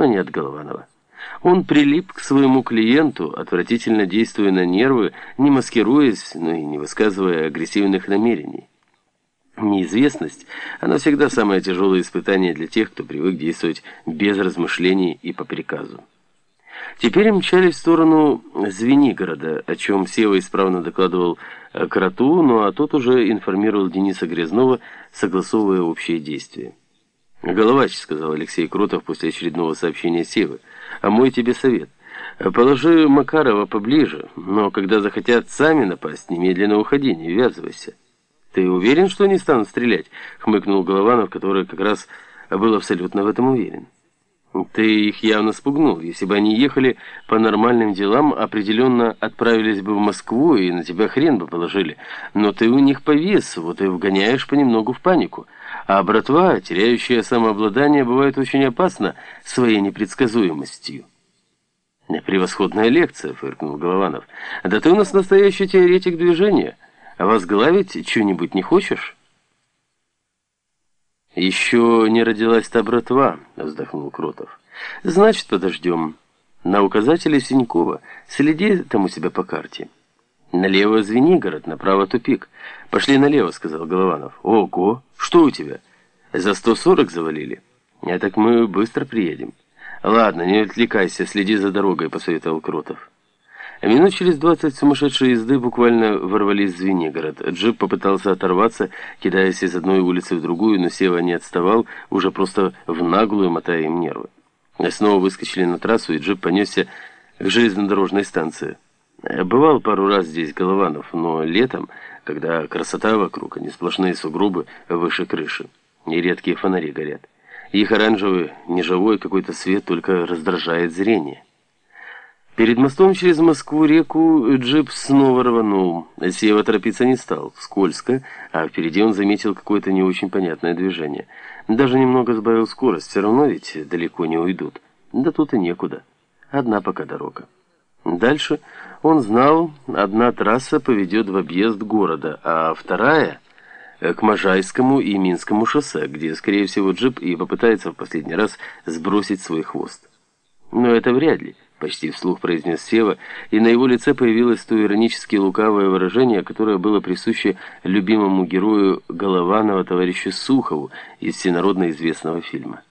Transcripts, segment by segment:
но не от Голованова. Он прилип к своему клиенту, отвратительно действуя на нервы, не маскируясь, но и не высказывая агрессивных намерений. Неизвестность, она всегда самое тяжелое испытание для тех, кто привык действовать без размышлений и по приказу. Теперь мчались в сторону Звенигорода, о чем Сева исправно докладывал Кроту, ну а тот уже информировал Дениса Грязнова, согласовывая общие действия. «Головач», — сказал Алексей Кротов после очередного сообщения Севы, — «а мой тебе совет. Положи Макарова поближе, но когда захотят сами напасть, немедленно уходи, не ввязывайся». «Ты уверен, что они станут стрелять?» — хмыкнул Голованов, который как раз был абсолютно в этом уверен. «Ты их явно спугнул. Если бы они ехали по нормальным делам, определенно отправились бы в Москву и на тебя хрен бы положили. Но ты у них повис, вот и вгоняешь понемногу в панику». А братва, теряющая самообладание, бывает очень опасна своей непредсказуемостью. «Превосходная лекция», — фыркнул Голованов. «Да ты у нас настоящий теоретик движения. Возглавить что-нибудь не хочешь?» «Еще не родилась та братва», — вздохнул Кротов. «Значит, подождем. На указателе Синькова. Следи там у себя по карте». «Налево Звенигород, направо тупик. Пошли налево», — сказал Голованов. «Ого! Что у тебя? За 140 завалили?» «А так мы быстро приедем». «Ладно, не отвлекайся, следи за дорогой», — посоветовал Кротов. Минут через двадцать сумасшедшие езды буквально ворвались в Звенигород. Джип попытался оторваться, кидаясь из одной улицы в другую, но Сева не отставал, уже просто в наглую мотая им нервы. Снова выскочили на трассу, и джип понесся к железнодорожной станции. Бывал пару раз здесь Голованов, но летом, когда красота вокруг, а не сплошные сугробы выше крыши, и редкие фонари горят. Их оранжевый, неживой какой-то свет только раздражает зрение. Перед мостом через Москву-реку джип снова рванул. Сева торопиться не стал, скользко, а впереди он заметил какое-то не очень понятное движение. Даже немного сбавил скорость, все равно ведь далеко не уйдут. Да тут и некуда. Одна пока дорога. Дальше он знал, одна трасса поведет в объезд города, а вторая — к Можайскому и Минскому шоссе, где, скорее всего, джип и попытается в последний раз сбросить свой хвост. Но это вряд ли, почти вслух произнес Сева, и на его лице появилось то иронически лукавое выражение, которое было присуще любимому герою Голованова товарищу Сухову из всенародно известного фильма.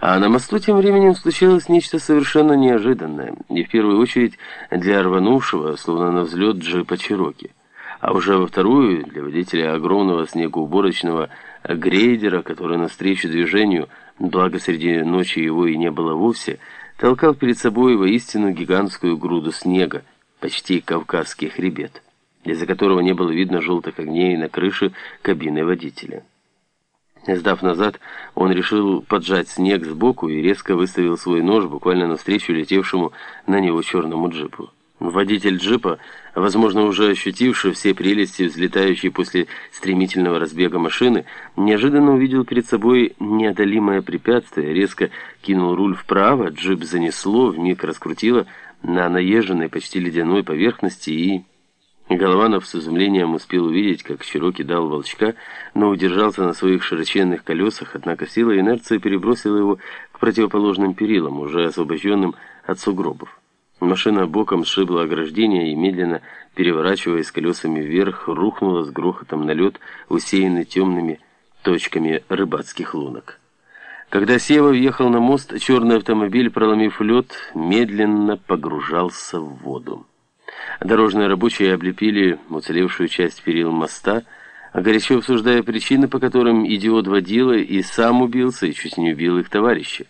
А на мосту тем временем случилось нечто совершенно неожиданное, и в первую очередь для рванувшего, словно на взлет джипа Чироки, а уже во вторую для водителя огромного снегоуборочного грейдера, который навстречу движению, благо среди ночи его и не было вовсе, толкал перед собой воистину гигантскую груду снега, почти кавказский хребет, из-за которого не было видно желтых огней на крыше кабины водителя. Сдав назад, он решил поджать снег сбоку и резко выставил свой нож буквально навстречу летевшему на него черному джипу. Водитель джипа, возможно, уже ощутивший все прелести взлетающей после стремительного разбега машины, неожиданно увидел перед собой неодолимое препятствие, резко кинул руль вправо, джип занесло, вмиг раскрутило на наезженной почти ледяной поверхности и... Голованов с изумлением успел увидеть, как Чироки дал волчка, но удержался на своих широченных колесах, однако сила инерции перебросила его к противоположным перилам, уже освобожденным от сугробов. Машина боком сшибла ограждение и, медленно переворачиваясь колесами вверх, рухнула с грохотом на лед, усеянный темными точками рыбацких лунок. Когда Сева въехал на мост, черный автомобиль, проломив лед, медленно погружался в воду. Дорожные рабочие облепили уцелевшую часть перил моста, горячо обсуждая причины, по которым идиот водила и сам убился, и чуть не убил их товарища.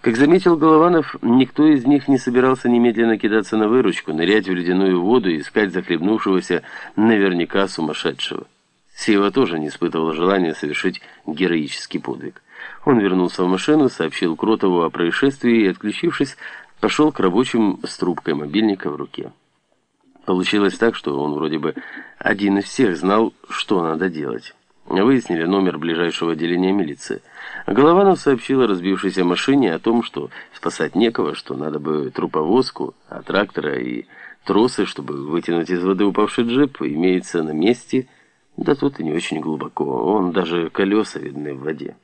Как заметил Голованов, никто из них не собирался немедленно кидаться на выручку, нырять в ледяную воду и искать захлебнувшегося наверняка сумасшедшего. Сева тоже не испытывал желания совершить героический подвиг. Он вернулся в машину, сообщил Кротову о происшествии и, отключившись, пошел к рабочим с трубкой мобильника в руке. Получилось так, что он вроде бы один из всех знал, что надо делать. Выяснили номер ближайшего отделения милиции. Голованов сообщил о разбившейся машине, о том, что спасать некого, что надо бы труповозку, а трактора и тросы, чтобы вытянуть из воды упавший джип, имеется на месте, да тут и не очень глубоко, он даже колеса видны в воде.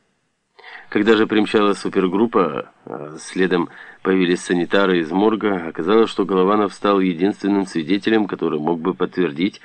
Когда же примчалась супергруппа, а следом появились санитары из морга, оказалось, что Голованов стал единственным свидетелем, который мог бы подтвердить,